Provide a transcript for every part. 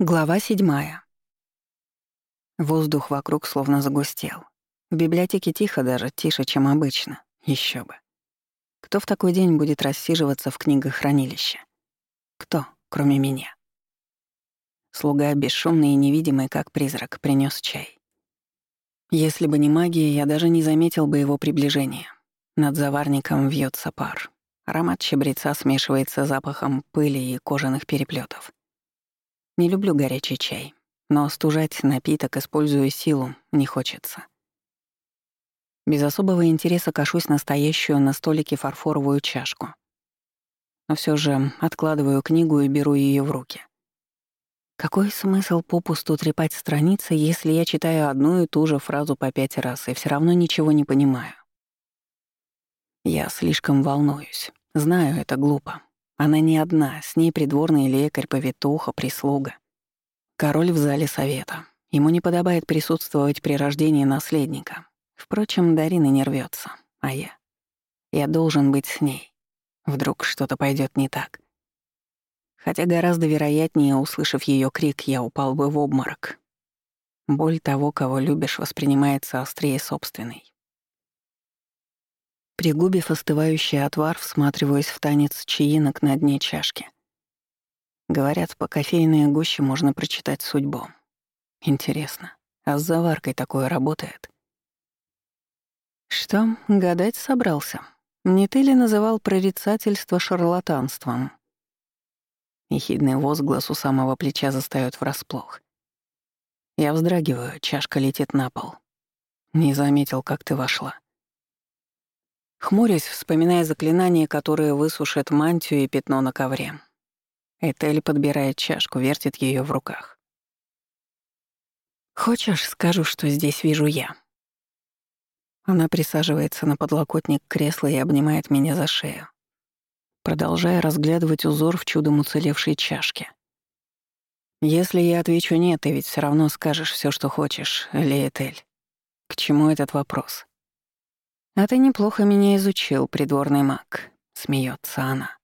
Глава седьмая. Воздух вокруг словно загустел. В библиотеке тихо даже, тише, чем обычно. Еще бы. Кто в такой день будет рассиживаться в книгохранилище? Кто, кроме меня? Слуга, бесшумный и невидимый, как призрак, принес чай. Если бы не магия, я даже не заметил бы его приближения. Над заварником вьется пар. Аромат щебреца смешивается с запахом пыли и кожаных переплетов. Не люблю горячий чай, но остужать напиток, используя силу, не хочется. Без особого интереса кашусь настоящую на столике фарфоровую чашку. Но все же откладываю книгу и беру ее в руки. Какой смысл попусту трепать страницы, если я читаю одну и ту же фразу по пять раз и все равно ничего не понимаю? Я слишком волнуюсь. Знаю, это глупо. Она не одна, с ней придворный лекарь, повитуха, прислуга. Король в зале совета. Ему не подобает присутствовать при рождении наследника. Впрочем, Дарина не рвется, а я. Я должен быть с ней. Вдруг что-то пойдет не так. Хотя гораздо вероятнее, услышав ее крик, я упал бы в обморок. Боль того, кого любишь, воспринимается острее собственной. Пригубив остывающий отвар, всматриваясь в танец чаинок на дне чашки. Говорят, по кофейной гуще можно прочитать судьбу. Интересно, а с заваркой такое работает? Что, гадать собрался? Не ты ли называл прорицательство шарлатанством? Ехидный возглас у самого плеча застаёт врасплох. Я вздрагиваю, чашка летит на пол. Не заметил, как ты вошла. Хмурясь, вспоминая заклинание, которое высушит мантию и пятно на ковре. Этель подбирает чашку, вертит ее в руках. «Хочешь, скажу, что здесь вижу я?» Она присаживается на подлокотник кресла и обнимает меня за шею, продолжая разглядывать узор в чудом уцелевшей чашке. «Если я отвечу «нет», ты ведь все равно скажешь все, что хочешь, Лиэтель. К чему этот вопрос?» «А ты неплохо меня изучил, придворный маг», — смеется она.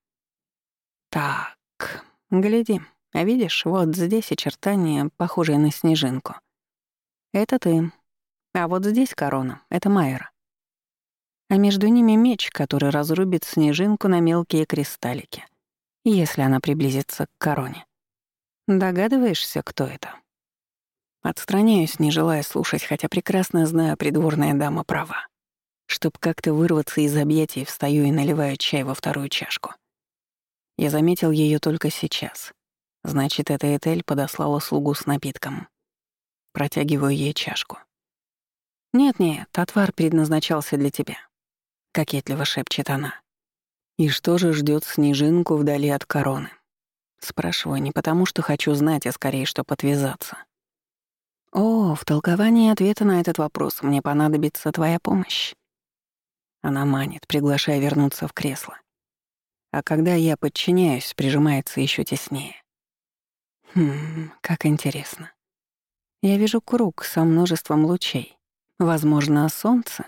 «Так, гляди, а видишь, вот здесь очертания, похожие на снежинку. Это ты. А вот здесь корона, это Майера. А между ними меч, который разрубит снежинку на мелкие кристаллики, если она приблизится к короне. Догадываешься, кто это?» Отстраняюсь, не желая слушать, хотя прекрасно знаю, придворная дама права. Чтоб как-то вырваться из объятий, встаю и наливаю чай во вторую чашку. Я заметил ее только сейчас. Значит, эта Этель подослала слугу с напитком. Протягиваю ей чашку. «Нет-нет, отвар предназначался для тебя», — кокетливо шепчет она. «И что же ждет снежинку вдали от короны?» Спрашиваю не потому, что хочу знать, а скорее, чтобы отвязаться. «О, в толковании ответа на этот вопрос мне понадобится твоя помощь». Она манит, приглашая вернуться в кресло. А когда я подчиняюсь, прижимается еще теснее. Хм, как интересно. Я вижу круг со множеством лучей. Возможно, солнце.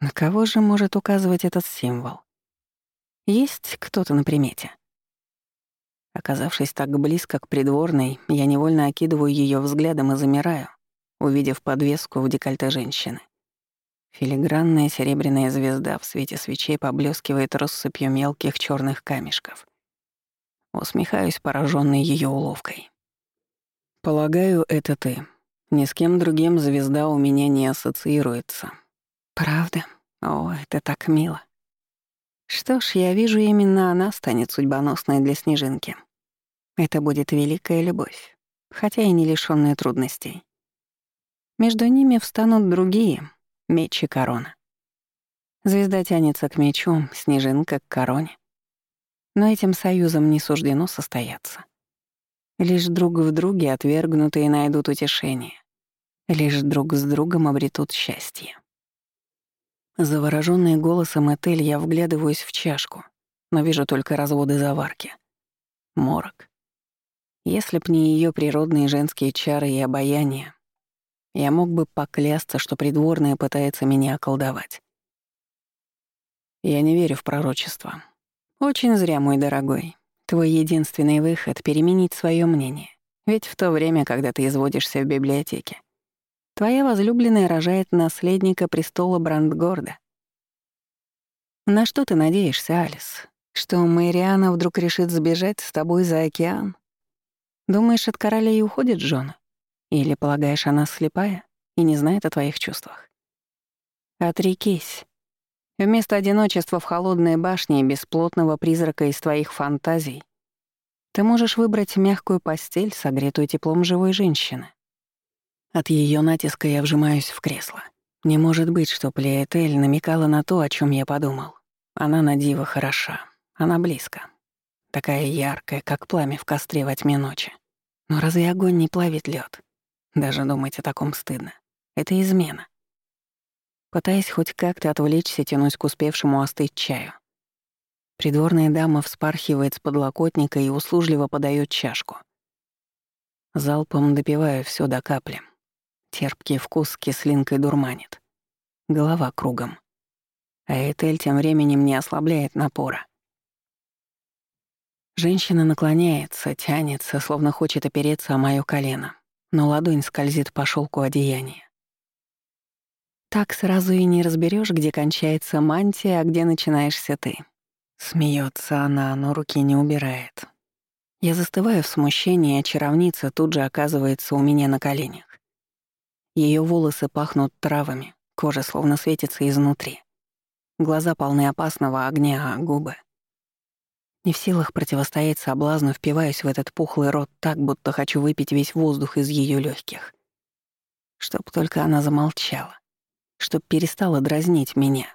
На кого же может указывать этот символ? Есть кто-то на примете? Оказавшись так близко к придворной, я невольно окидываю ее взглядом и замираю, увидев подвеску в декольте женщины. Филигранная серебряная звезда в свете свечей поблескивает россыпью мелких черных камешков. Усмехаюсь, пораженный ее уловкой. «Полагаю, это ты. Ни с кем другим звезда у меня не ассоциируется». «Правда? О, это так мило. Что ж, я вижу, именно она станет судьбоносной для Снежинки. Это будет великая любовь, хотя и не лишённая трудностей. Между ними встанут другие, Меч и корона. Звезда тянется к мечу, снежинка к короне. Но этим союзом не суждено состояться. Лишь друг в друге отвергнутые найдут утешение. Лишь друг с другом обретут счастье. Заворожённый голосом Этель, я вглядываюсь в чашку, но вижу только разводы заварки. Морок. Если б не ее природные женские чары и обаяние, я мог бы поклясться, что придворная пытается меня околдовать. Я не верю в пророчество. Очень зря, мой дорогой. Твой единственный выход — переменить свое мнение. Ведь в то время, когда ты изводишься в библиотеке, твоя возлюбленная рожает наследника престола Брандгорда. На что ты надеешься, Алис? Что Мэриана вдруг решит сбежать с тобой за океан? Думаешь, от короля и уходит Джона? Или полагаешь, она слепая и не знает о твоих чувствах? Отрекись. Вместо одиночества в холодной башне и бесплотного призрака из твоих фантазий ты можешь выбрать мягкую постель, согретую теплом живой женщины. От ее натиска я вжимаюсь в кресло. Не может быть, что Плеетель намекала на то, о чем я подумал. Она на диво хороша. Она близко. Такая яркая, как пламя в костре во тьме ночи. Но разве огонь не плавит лед? Даже думать о таком стыдно. Это измена. Пытаясь хоть как-то отвлечься, тянусь к успевшему остыть чаю. Придворная дама вспархивает с подлокотника и услужливо подает чашку. Залпом допиваю все до капли. Терпкий вкус кислинкой дурманит. Голова кругом. А Этель тем временем не ослабляет напора. Женщина наклоняется, тянется, словно хочет опереться о моё колено, но ладонь скользит по шелку одеяния. Так сразу и не разберешь, где кончается мантия, а где начинаешься ты. Смеется она, но руки не убирает. Я застываю в смущении, а чаровница тут же оказывается у меня на коленях. Ее волосы пахнут травами, кожа словно светится изнутри. Глаза полны опасного огня, а губы... Не в силах противостоять соблазну, впиваюсь в этот пухлый рот так, будто хочу выпить весь воздух из ее легких. Чтоб только она замолчала. Чтоб перестала дразнить меня.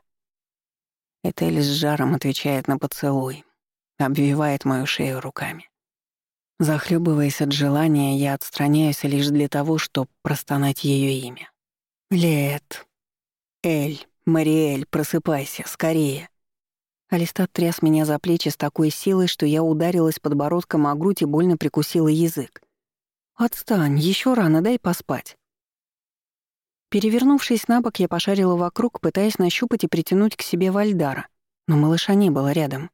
Этель с жаром отвечает на поцелуй, обвивает мою шею руками. Захлебываясь от желания, я отстраняюсь лишь для того, чтобы простонать ее имя. «Лет! Эль! Мариэль, просыпайся, скорее!» Алистат тряс меня за плечи с такой силой, что я ударилась подбородком о грудь и больно прикусила язык. «Отстань, еще рано, дай поспать». Перевернувшись на бок, я пошарила вокруг, пытаясь нащупать и притянуть к себе Вальдара, но малыша не было рядом.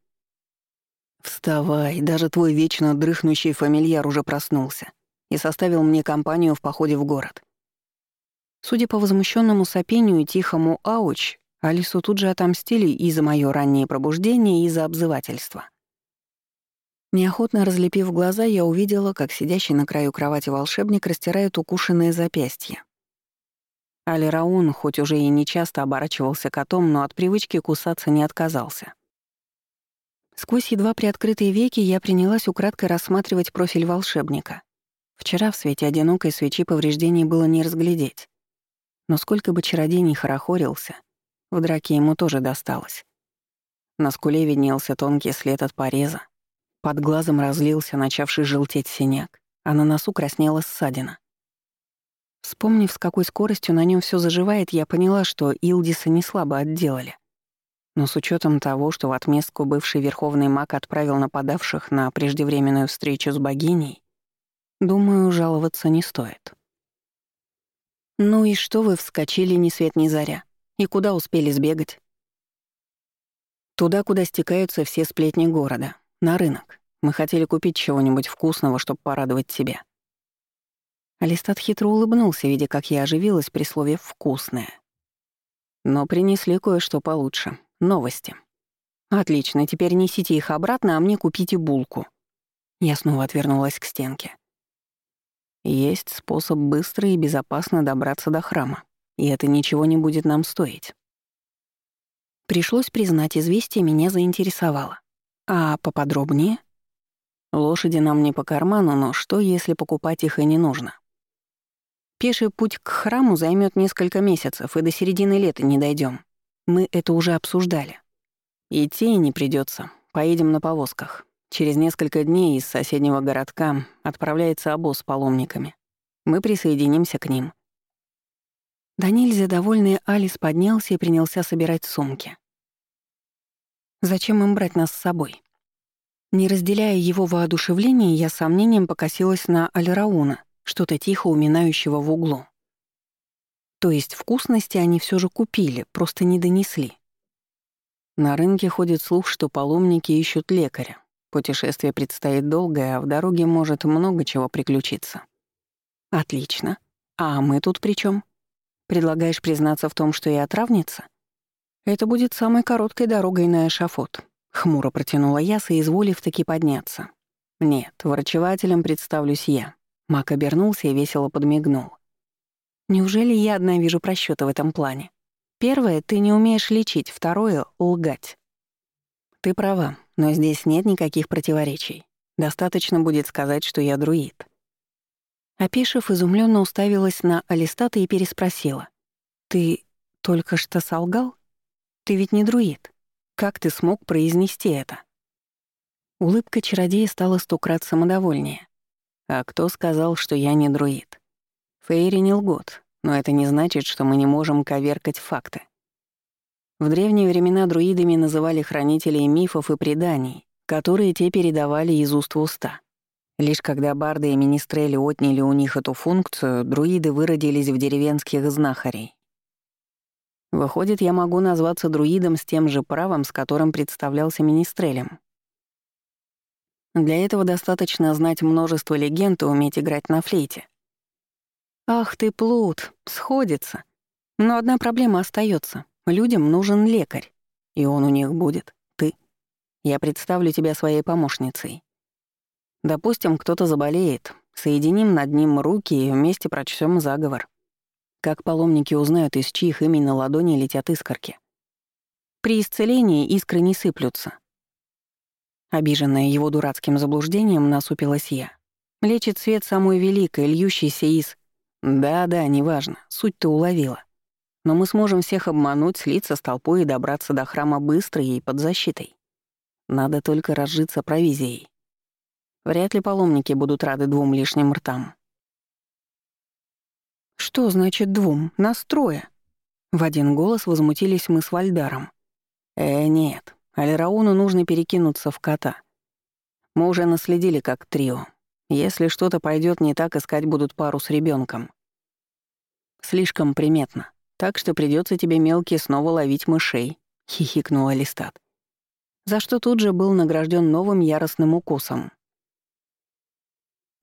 «Вставай, даже твой вечно дрыхнущий фамильяр уже проснулся и составил мне компанию в походе в город». Судя по возмущенному сопению и тихому «ауч», Алису тут же отомстили и за мое раннее пробуждение, и за обзывательство. Неохотно разлепив глаза, я увидела, как сидящий на краю кровати волшебник растирает укушенное запястье. Али Раун, хоть уже и не часто оборачивался котом, но от привычки кусаться не отказался. Сквозь едва приоткрытые веки я принялась украдкой рассматривать профиль волшебника. Вчера в свете одинокой свечи повреждений было не разглядеть. Но сколько бы чародей ни хорохорился, в драке ему тоже досталось. На скуле виднелся тонкий след от пореза. Под глазом разлился начавший желтеть синяк, а на носу краснела ссадина. Вспомнив, с какой скоростью на нем все заживает, я поняла, что Илдиса не слабо отделали. Но с учетом того, что в отместку бывший верховный маг отправил нападавших на преждевременную встречу с богиней, думаю, жаловаться не стоит. «Ну и что вы вскочили ни свет ни заря? И куда успели сбегать?» «Туда, куда стекаются все сплетни города. На рынок. Мы хотели купить чего-нибудь вкусного, чтобы порадовать тебя. Алистат хитро улыбнулся, видя, как я оживилась при слове «вкусное». Но принесли кое-что получше. Новости. «Отлично, теперь несите их обратно, а мне купите булку». Я снова отвернулась к стенке. Есть способ быстро и безопасно добраться до храма, и это ничего не будет нам стоить. Пришлось признать, известие меня заинтересовало. А поподробнее? Лошади нам не по карману, но что, если покупать их и не нужно? Пеший путь к храму займет несколько месяцев, и до середины лета не дойдем. Мы это уже обсуждали. Идти не придется. Поедем на повозках. Через несколько дней из соседнего городка отправляется обоз с паломниками. Мы присоединимся к ним. Да нельзя довольный Алис поднялся и принялся собирать сумки. Зачем им брать нас с собой? Не разделяя его воодушевление, я с сомнением покосилась на Альрауна, что-то тихо уминающего в углу. То есть вкусности они все же купили, просто не донесли. На рынке ходит слух, что паломники ищут лекаря. Путешествие предстоит долгое, а в дороге может много чего приключиться. Отлично. А мы тут при чем? Предлагаешь признаться в том, что я травница? Это будет самой короткой дорогой на эшафот. Хмуро протянула я, соизволив таки подняться. Нет, врачевателем представлюсь я. Мак обернулся и весело подмигнул. Неужели я одна вижу просчёты в этом плане? Первое, ты не умеешь лечить, второе — лгать. Ты права, но здесь нет никаких противоречий. Достаточно будет сказать, что я друид. Опешив, изумленно уставилась на Алистата и переспросила. «Ты только что солгал? Ты ведь не друид. Как ты смог произнести это?» Улыбка чародея стала сто самодовольнее. «А кто сказал, что я не друид? Фейри не лгут, но это не значит, что мы не можем коверкать факты. В древние времена друидами называли хранителей мифов и преданий, которые те передавали из уст в уста. Лишь когда барды и министрели отняли у них эту функцию, друиды выродились в деревенских знахарей. Выходит, я могу назваться друидом с тем же правом, с которым представлялся министрелем. Для этого достаточно знать множество легенд и уметь играть на флейте. Ах ты, плут, сходится. Но одна проблема остается. Людям нужен лекарь. И он у них будет. Ты. Я представлю тебя своей помощницей. Допустим, кто-то заболеет, соединим над ним руки и вместе прочтем заговор. Как паломники узнают, из чьих имени на ладони летят искорки. При исцелении искры не сыплются. Обиженная его дурацким заблуждением, насупилась я. Лечит свет самой великой, льющийся из... Да-да, неважно, суть ты уловила. Но мы сможем всех обмануть, слиться с толпой и добраться до храма быстро и под защитой. Надо только разжиться провизией. Вряд ли паломники будут рады двум лишним ртам. «Что значит двум? Нас трое!» В один голос возмутились мы с Вальдаром. «Э, нет, Алирауну нужно перекинуться в кота. Мы уже наследили как трио. Если что-то пойдет не так, искать будут пару с ребенком. Слишком приметно, так что придется тебе мелкие снова ловить мышей», — хихикнул Алистат. За что тут же был награжден новым яростным укусом.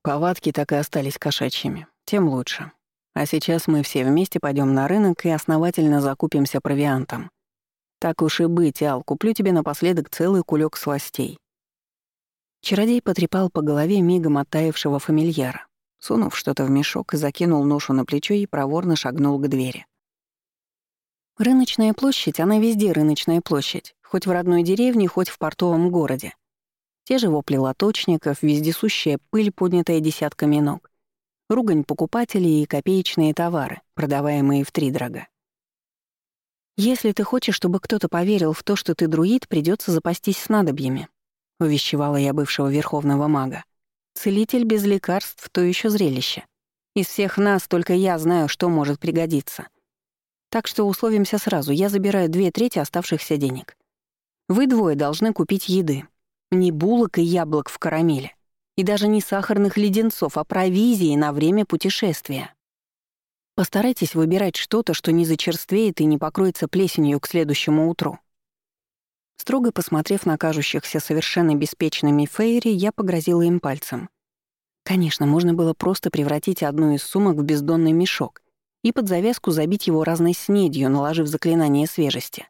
Повадки так и остались кошачьими. Тем лучше. А сейчас мы все вместе пойдем на рынок и основательно закупимся провиантом. Так уж и быть, Ал, куплю тебе напоследок целый кулек сластей. Чародей потрепал по голове мигом оттаившего фамильяра, сунув что-то в мешок, закинул ношу на плечо и проворно шагнул к двери. Рыночная площадь, она везде рыночная площадь, хоть в родной деревне, хоть в портовом городе. Те же вопли лоточников, вездесущая пыль, поднятая десятками ног, ругань покупателей и копеечные товары, продаваемые в три втридорога. «Если ты хочешь, чтобы кто-то поверил в то, что ты друид, придется запастись снадобьями», — увещевала я бывшего верховного мага. «Целитель без лекарств — то еще зрелище. Из всех нас только я знаю, что может пригодиться. Так что условимся сразу, я забираю две трети оставшихся денег. Вы двое должны купить еды, ни булок и яблок в карамели. И даже не сахарных леденцов, а провизии на время путешествия. Постарайтесь выбирать что-то, что не зачерствеет и не покроется плесенью к следующему утру. Строго посмотрев на кажущихся совершенно беспечными Фейри, я погрозила им пальцем. Конечно, можно было просто превратить одну из сумок в бездонный мешок и под завязку забить его разной снедью, наложив заклинание свежести.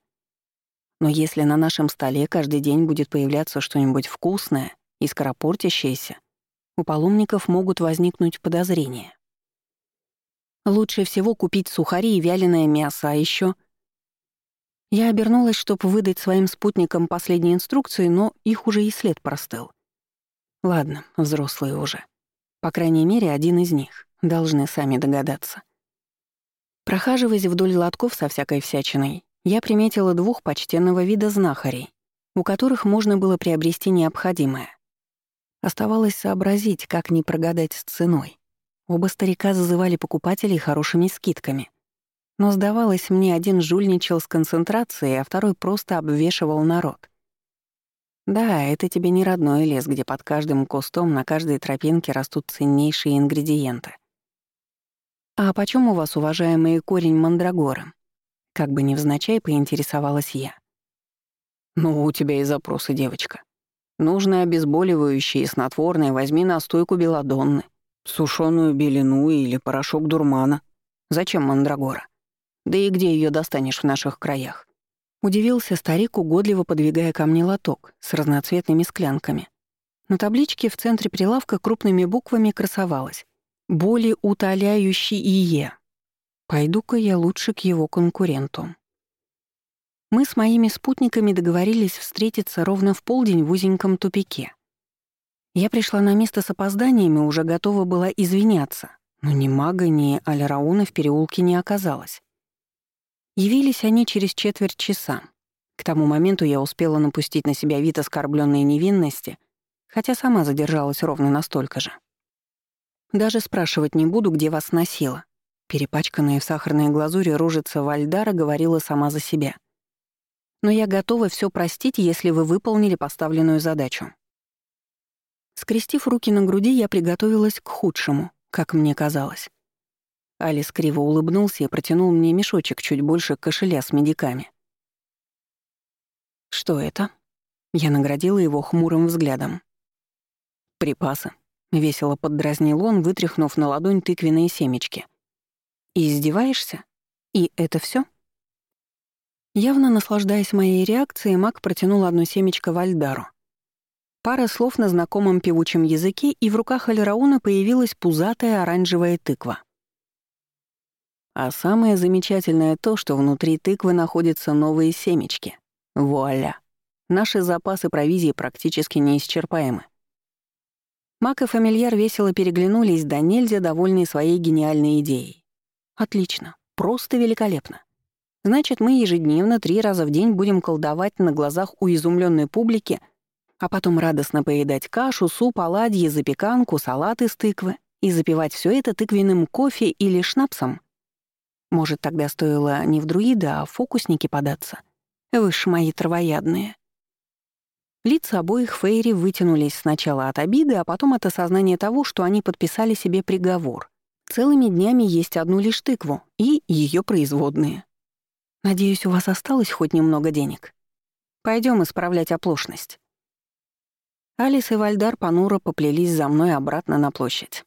Но если на нашем столе каждый день будет появляться что-нибудь вкусное и скоропортящееся, у паломников могут возникнуть подозрения. Лучше всего купить сухари и вяленое мясо, а еще Я обернулась, чтобы выдать своим спутникам последние инструкции, но их уже и след простыл. Ладно, взрослые уже. По крайней мере, один из них. Должны сами догадаться. Прохаживаясь вдоль лотков со всякой всячиной, я приметила двух почтенного вида знахарей, у которых можно было приобрести необходимое. Оставалось сообразить, как не прогадать с ценой. Оба старика зазывали покупателей хорошими скидками. Но сдавалось мне, один жульничал с концентрацией, а второй просто обвешивал народ. Да, это тебе не родной лес, где под каждым кустом на каждой тропинке растут ценнейшие ингредиенты. «А почем у вас, уважаемый корень мандрагора?» Как бы невзначай поинтересовалась я. «Ну, у тебя и запросы, девочка. Нужно обезболивающее и снотворное возьми настойку белодонны, сушеную белину или порошок дурмана. Зачем мандрагора? Да и где ее достанешь в наших краях? Удивился старик, угодливо подвигая ко мне лоток с разноцветными склянками. На табличке в центре прилавка крупными буквами красовалось «Боли утоляющий ИЕ». Пойду-ка я лучше к его конкуренту. Мы с моими спутниками договорились встретиться ровно в полдень в узеньком тупике. Я пришла на место с опозданиями, уже готова была извиняться, но ни мага, ни Альрауна в переулке не оказалось. Явились они через четверть часа. К тому моменту я успела напустить на себя вид оскорбленной невинности, хотя сама задержалась ровно настолько же. Даже спрашивать не буду, где вас носила. Перепачканная в сахарной глазури рожица Вальдара говорила сама за себя но я готова все простить, если вы выполнили поставленную задачу». Скрестив руки на груди, я приготовилась к худшему, как мне казалось. Алис криво улыбнулся и протянул мне мешочек чуть больше кошеля с медиками. «Что это?» Я наградила его хмурым взглядом. «Припасы», — весело поддразнил он, вытряхнув на ладонь тыквенные семечки. «Издеваешься? И это все? Явно наслаждаясь моей реакцией, маг протянул одно семечко Вальдару. Пара слов на знакомом певучем языке, и в руках Альрауна появилась пузатая оранжевая тыква. А самое замечательное то, что внутри тыквы находятся новые семечки. Вуаля! Наши запасы провизии практически неисчерпаемы. Мак и фамильяр весело переглянулись, да нельзя довольные своей гениальной идеей. Отлично, просто великолепно. Значит, мы ежедневно три раза в день будем колдовать на глазах у изумленной публики, а потом радостно поедать кашу, суп, оладьи, запеканку, салат из тыквы и запивать все это тыквенным кофе или шнапсом. Может, тогда стоило не в друида, а в фокусники податься. Вы ж мои травоядные. Лица обоих Фейри вытянулись сначала от обиды, а потом от осознания того, что они подписали себе приговор. Целыми днями есть одну лишь тыкву и ее производные. Надеюсь, у вас осталось хоть немного денег. Пойдем исправлять оплошность». Алис и Вальдар понуро поплелись за мной обратно на площадь.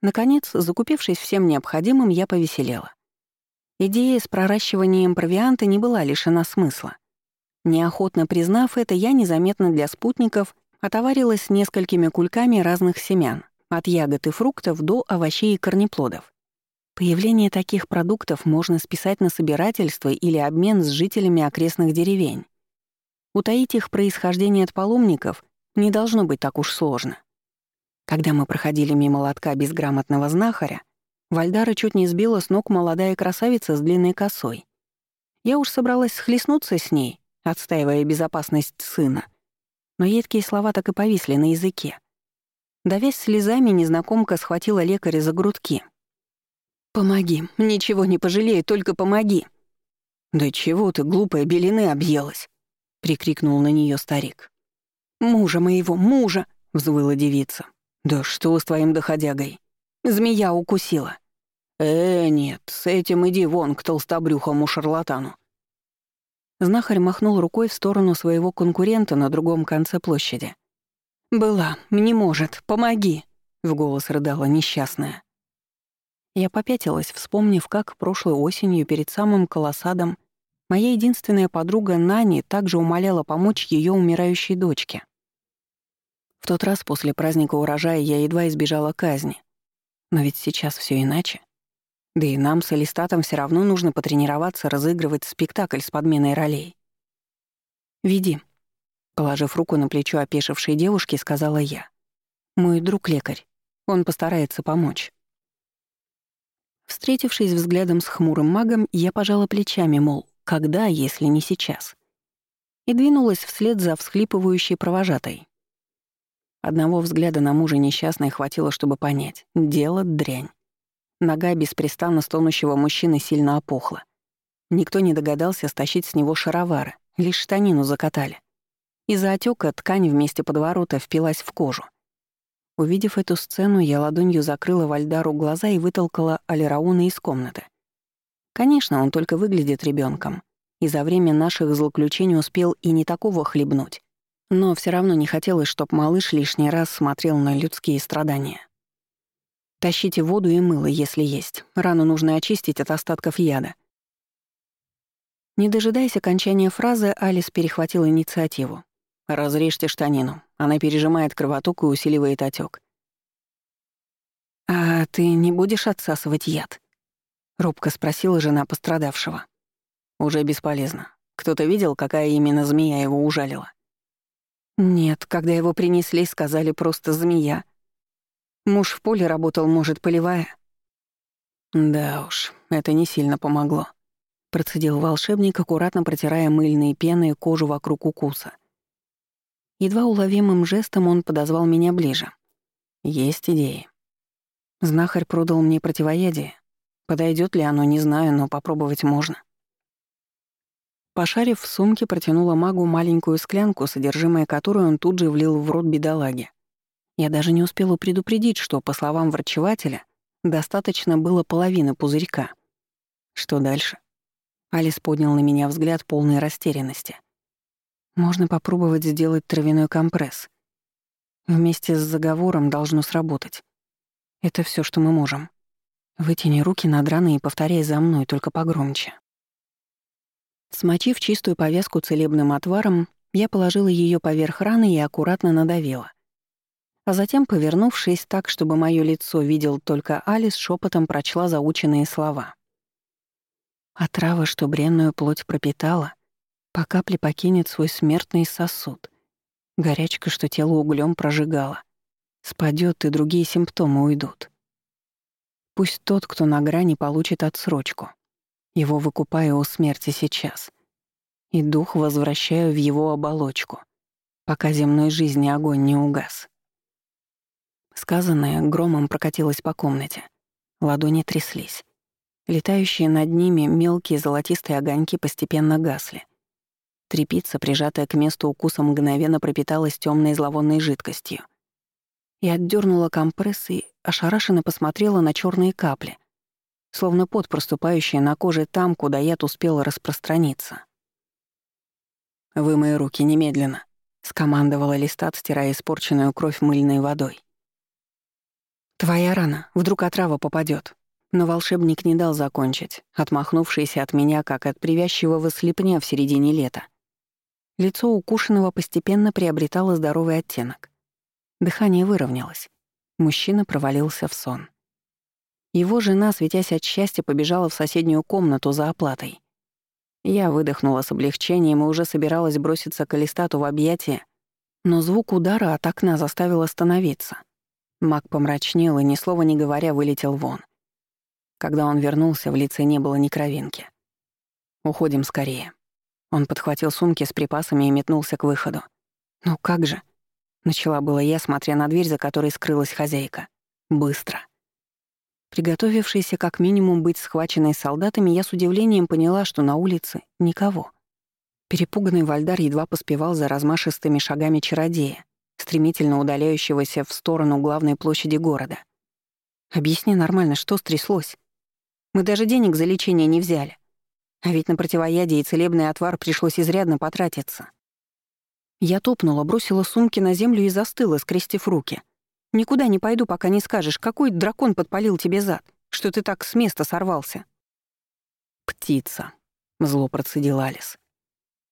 Наконец, закупившись всем необходимым, я повеселела. Идея с проращиванием провианта не была лишена смысла. Неохотно признав это, я незаметно для спутников отоварилась несколькими кульками разных семян, от ягод и фруктов до овощей и корнеплодов. Появление таких продуктов можно списать на собирательство или обмен с жителями окрестных деревень. Утаить их происхождение от паломников не должно быть так уж сложно. Когда мы проходили мимо лотка безграмотного знахаря, Вальдара чуть не сбила с ног молодая красавица с длинной косой. Я уж собралась схлестнуться с ней, отстаивая безопасность сына. Но едкие слова так и повисли на языке. Давясь слезами, незнакомка схватила лекаря за грудки — «Помоги, ничего не пожалею, только помоги!» «Да чего ты, глупая, белины объелась?» — прикрикнул на нее старик. «Мужа моего, мужа!» — взвыла девица. «Да что с твоим доходягой? Змея укусила». «Э, нет, с этим иди вон к толстобрюхому шарлатану». Знахарь махнул рукой в сторону своего конкурента на другом конце площади. «Была, не может, помоги!» — в голос рыдала несчастная. Я попятилась, вспомнив, как прошлой осенью перед самым колоссадом моя единственная подруга Нани также умоляла помочь ее умирающей дочке. В тот раз после праздника урожая я едва избежала казни. Но ведь сейчас все иначе. Да и нам с Элистатом все равно нужно потренироваться разыгрывать спектакль с подменой ролей. «Веди», — положив руку на плечо опешившей девушки, сказала я. «Мой друг лекарь. Он постарается помочь». Встретившись взглядом с хмурым магом, я пожала плечами, мол, когда, если не сейчас? И двинулась вслед за всхлипывающей провожатой. Одного взгляда на мужа несчастной хватило, чтобы понять — дело дрянь. Нога беспрестанно стонущего мужчины сильно опухла. Никто не догадался стащить с него шаровары, лишь штанину закатали. Из-за отека ткань вместе подворота впилась в кожу. Увидев эту сцену, я ладонью закрыла Вальдару глаза и вытолкала Алирауна из комнаты. Конечно, он только выглядит ребенком, и за время наших злоключений успел и не такого хлебнуть. Но все равно не хотелось, чтоб малыш лишний раз смотрел на людские страдания. Тащите воду и мыло, если есть. Рану нужно очистить от остатков яда. Не дожидаясь окончания фразы, Алис перехватил инициативу. «Разрежьте штанину. Она пережимает кровоток и усиливает отек. «А ты не будешь отсасывать яд?» — робко спросила жена пострадавшего. «Уже бесполезно. Кто-то видел, какая именно змея его ужалила?» «Нет, когда его принесли, сказали просто змея. Муж в поле работал, может, полевая?» «Да уж, это не сильно помогло», — процедил волшебник, аккуратно протирая мыльные пены и кожу вокруг укуса. Едва уловимым жестом он подозвал меня ближе. «Есть идеи». Знахарь продал мне противоядие. Подойдет ли оно, не знаю, но попробовать можно. Пошарив в сумке, протянула магу маленькую склянку, содержимое которой он тут же влил в рот бедолаги. Я даже не успела предупредить, что, по словам врачевателя, достаточно было половины пузырька. Что дальше? Алис поднял на меня взгляд полной растерянности. Можно попробовать сделать травяной компресс. Вместе с заговором должно сработать. Это все, что мы можем. Вытяни руки над раной и повторяй за мной, только погромче. Смочив чистую повязку целебным отваром, я положила ее поверх раны и аккуратно надавила. А затем, повернувшись так, чтобы мое лицо видел только Алис, шепотом прочла заученные слова. «Отрава, что бренную плоть пропитала, по капле покинет свой смертный сосуд. Горячка, что тело углем прожигала, спадет и другие симптомы уйдут. Пусть тот, кто на грани, получит отсрочку. Его выкупаю у смерти сейчас. И дух возвращаю в его оболочку, пока земной жизни огонь не угас. Сказанное громом прокатилось по комнате. Ладони тряслись. Летающие над ними мелкие золотистые огоньки постепенно гасли. Трепица, прижатая к месту укуса, мгновенно пропиталась темной зловонной жидкостью. Я отдернула компресс и ошарашенно посмотрела на черные капли, словно пот, проступающий на коже там, куда яд успел распространиться. «Вымой руки немедленно», — скомандовала Листат, стирая испорченную кровь мыльной водой. «Твоя рана, вдруг отрава попадет. Но волшебник не дал закончить, отмахнувшийся от меня, как от привязчивого слепня в середине лета. Лицо укушенного постепенно приобретало здоровый оттенок. Дыхание выровнялось. Мужчина провалился в сон. Его жена, светясь от счастья, побежала в соседнюю комнату за оплатой. Я выдохнула с облегчением и уже собиралась броситься к Алистату в объятия, но звук удара от окна заставил остановиться. Маг помрачнел и, ни слова не говоря, вылетел вон. Когда он вернулся, в лице не было ни кровинки. «Уходим скорее». Он подхватил сумки с припасами и метнулся к выходу. «Ну как же?» Начала было я, смотря на дверь, за которой скрылась хозяйка. Быстро. Приготовившаяся как минимум быть схваченной солдатами, я с удивлением поняла, что на улице никого. Перепуганный Вальдар едва поспевал за размашистыми шагами чародея, стремительно удаляющегося в сторону главной площади города. «Объясни нормально, что стряслось? Мы даже денег за лечение не взяли. А ведь на противоядие и целебный отвар пришлось изрядно потратиться». Я топнула, бросила сумки на землю и застыла, скрестив руки. «Никуда не пойду, пока не скажешь, какой дракон подпалил тебе зад, что ты так с места сорвался». «Птица», — зло процедил Алис.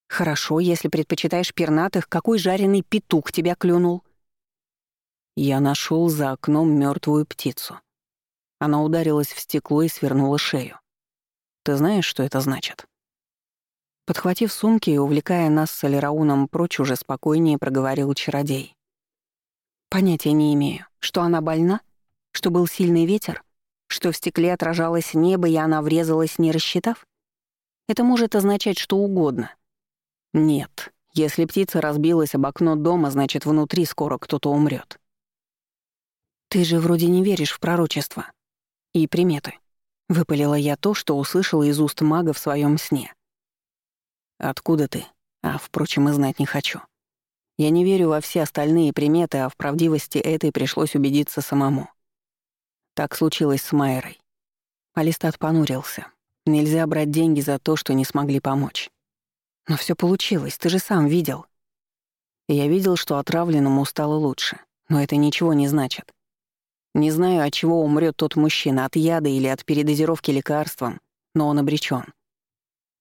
«Хорошо, если предпочитаешь пернатых, какой жареный петух тебя клюнул?» Я нашел за окном мертвую птицу. Она ударилась в стекло и свернула шею. Ты знаешь, что это значит? Подхватив сумки и увлекая нас с Алирауном прочь, уже спокойнее проговорил чародей. «Понятия не имею. Что она больна? Что был сильный ветер? Что в стекле отражалось небо, и она врезалась, не рассчитав? Это может означать что угодно. Нет. Если птица разбилась об окно дома, значит, внутри скоро кто-то умрет. Ты же вроде не веришь в пророчество. И приметы. Выпалила я то, что услышала из уст мага в своем сне. Откуда ты? А, впрочем, и знать не хочу. Я не верю во все остальные приметы, а в правдивости этой пришлось убедиться самому. Так случилось с Майерой. Алистат понурился. Нельзя брать деньги за то, что не смогли помочь. Но все получилось, ты же сам видел. Я видел, что отравленному стало лучше, но это ничего не значит. Не знаю, от чего умрет тот мужчина, от яда или от передозировки лекарством, но он обречен.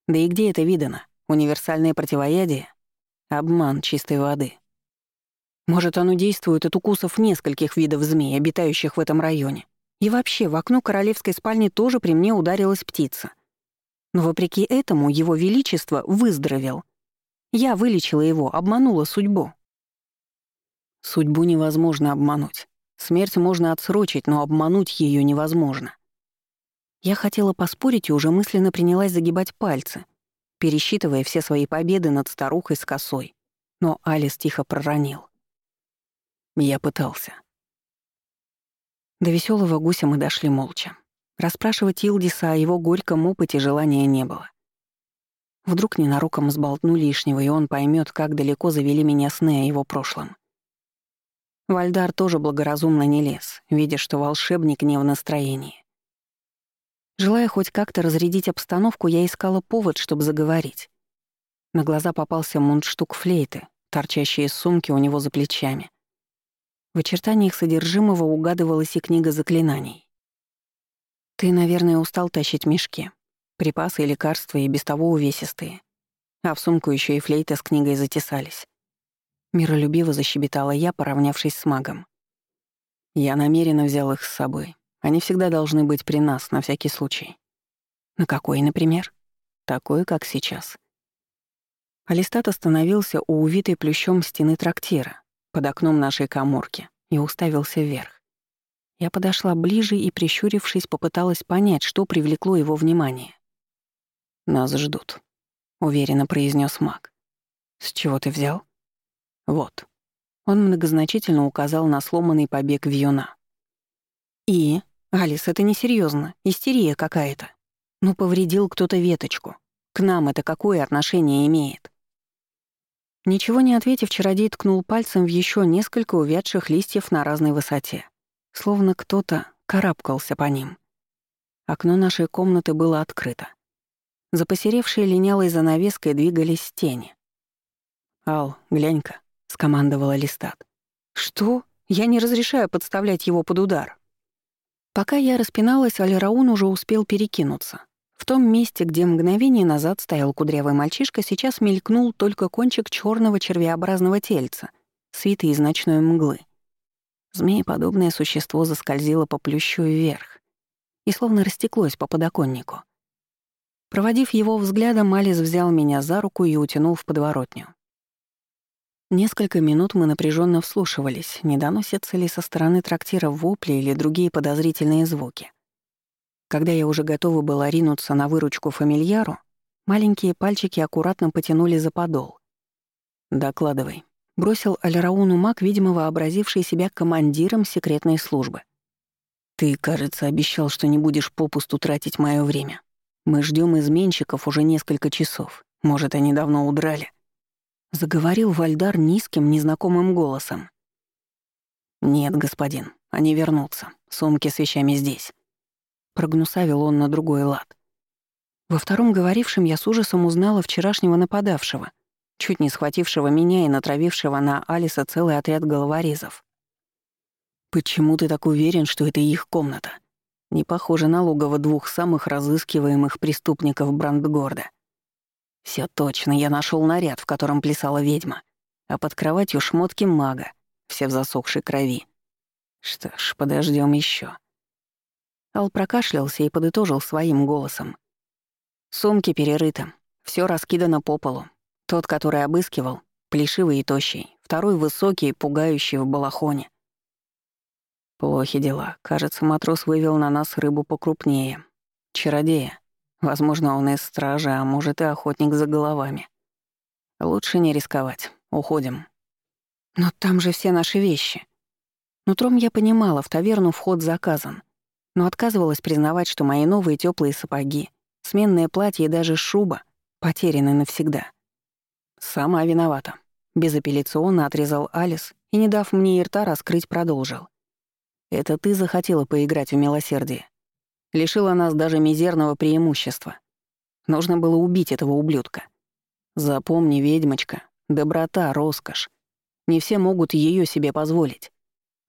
Да и где это видано? Универсальное противоядие? Обман чистой воды. Может, оно действует от укусов нескольких видов змей, обитающих в этом районе. И вообще, в окно королевской спальни тоже при мне ударилась птица. Но вопреки этому его величество выздоровел. Я вылечила его, обманула судьбу. Судьбу невозможно обмануть. Смерть можно отсрочить, но обмануть ее невозможно. Я хотела поспорить и уже мысленно принялась загибать пальцы, пересчитывая все свои победы над старухой с косой. Но Алис тихо проронил. Я пытался. До веселого гуся мы дошли молча. Расспрашивать Илдиса о его горьком опыте желания не было. Вдруг ненароком сболтну лишнего, и он поймет, как далеко завели меня сны о его прошлом. Вальдар тоже благоразумно не лез, видя, что волшебник не в настроении. Желая хоть как-то разрядить обстановку, я искала повод, чтобы заговорить. На глаза попался мундштук флейты, торчащий из сумки у него за плечами. В очертаниях содержимого угадывалась и книга заклинаний. «Ты, наверное, устал тащить мешки. Припасы и лекарства и без того увесистые. А в сумку еще и флейта с книгой затесались. Миролюбиво защебетала я, поравнявшись с магом. Я намеренно взял их с собой. Они всегда должны быть при нас, на всякий случай. На какой, например? Такой, как сейчас. Алистат остановился у увитой плющом стены трактира, под окном нашей коморки, и уставился вверх. Я подошла ближе и, прищурившись, попыталась понять, что привлекло его внимание. «Нас ждут», — уверенно произнес маг. «С чего ты взял?» Вот. Он многозначительно указал на сломанный побег вьюна. И, Алис, это несерьезно, истерия какая-то. Ну, повредил кто-то веточку. К нам это какое отношение имеет? Ничего не ответив, чародей ткнул пальцем в еще несколько увядших листьев на разной высоте. Словно кто-то карабкался по ним. Окно нашей комнаты было открыто. За посеревшей линялой занавеской двигались тени. «Ал, глянь-ка», — скомандовала Листат. «Что? Я не разрешаю подставлять его под удар». Пока я распиналась, Альраун уже успел перекинуться. В том месте, где мгновение назад стоял кудрявый мальчишка, сейчас мелькнул только кончик черного червеобразного тельца, свитый из ночной мглы. Змееподобное существо заскользило по плющу вверх и словно растеклось по подоконнику. Проводив его взглядом, Алис взял меня за руку и утянул в подворотню. Несколько минут мы напряженно вслушивались, не доносятся ли со стороны трактира вопли или другие подозрительные звуки. Когда я уже готова была ринуться на выручку фамильяру, маленькие пальчики аккуратно потянули за подол. «Докладывай», — бросил Альрауну маг, видимо, вообразивший себя командиром секретной службы. «Ты, кажется, обещал, что не будешь попусту тратить мое время. Мы ждем изменщиков уже несколько часов. Может, они давно удрали?» Заговорил Вальдар низким, незнакомым голосом. «Нет, господин, они вернутся. Сумки с вещами здесь». Прогнусавил он на другой лад. Во втором говорившем я с ужасом узнала вчерашнего нападавшего, чуть не схватившего меня и натравившего на Алиса целый отряд головорезов. «Почему ты так уверен, что это их комната? Не похоже на логово двух самых разыскиваемых преступников Брандгорда. Все точно, я нашел наряд, в котором плясала ведьма, а под кроватью шмотки мага, все в засохшей крови. Что ж, подождем еще. Ал прокашлялся и подытожил своим голосом. Сумки перерыты, все раскидано по полу. Тот, который обыскивал, плешивый и тощий, второй высокий, пугающий в балахоне. Плохи дела. Кажется, матрос вывел на нас рыбу покрупнее. Чародея. Возможно, он из стражи, а может и охотник за головами. Лучше не рисковать. Уходим. Но там же все наши вещи. Нутром я понимала, в таверну вход заказан, но отказывалась признавать, что мои новые теплые сапоги, сменное платье и даже шуба потеряны навсегда. Сама виновата. Безапелляционно отрезал Алис и, не дав мне и рта раскрыть, продолжил. «Это ты захотела поиграть в милосердие. Лишила нас даже мизерного преимущества. Нужно было убить этого ублюдка. Запомни, ведьмочка, доброта — роскошь. Не все могут ее себе позволить.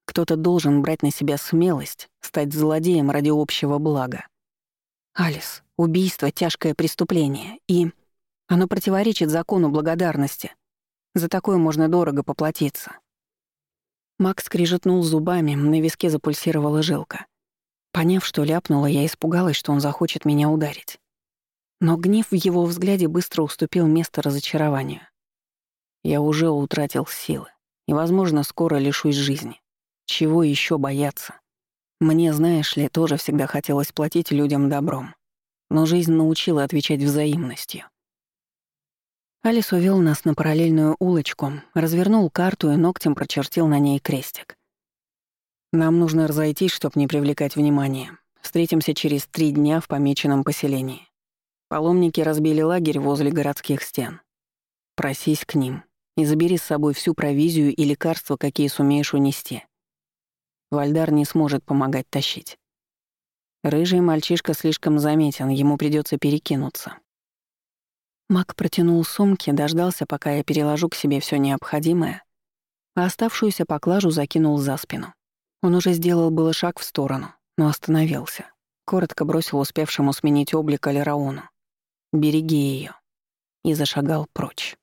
Кто-то должен брать на себя смелость, стать злодеем ради общего блага. Алис, убийство — тяжкое преступление, и оно противоречит закону благодарности. За такое можно дорого поплатиться. Макс скрижетнул зубами, на виске запульсировала жилка. Поняв, что ляпнула, я испугалась, что он захочет меня ударить. Но гнев в его взгляде быстро уступил место разочарованию. Я уже утратил силы и, возможно, скоро лишусь жизни. Чего еще бояться? Мне, знаешь ли, тоже всегда хотелось платить людям добром. Но жизнь научила отвечать взаимностью. Алис увел нас на параллельную улочку, развернул карту и ногтем прочертил на ней крестик. «Нам нужно разойтись, чтобы не привлекать внимания. Встретимся через три дня в помеченном поселении. Паломники разбили лагерь возле городских стен. Просись к ним и забери с собой всю провизию и лекарства, какие сумеешь унести. Вальдар не сможет помогать тащить. Рыжий мальчишка слишком заметен, ему придется перекинуться. Мак протянул сумки, дождался, пока я переложу к себе все необходимое, а оставшуюся поклажу закинул за спину. Он уже сделал было шаг в сторону, но остановился. Коротко бросил успевшему сменить облик Алирауну. «Береги ее и зашагал прочь.